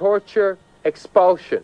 torture, expulsion.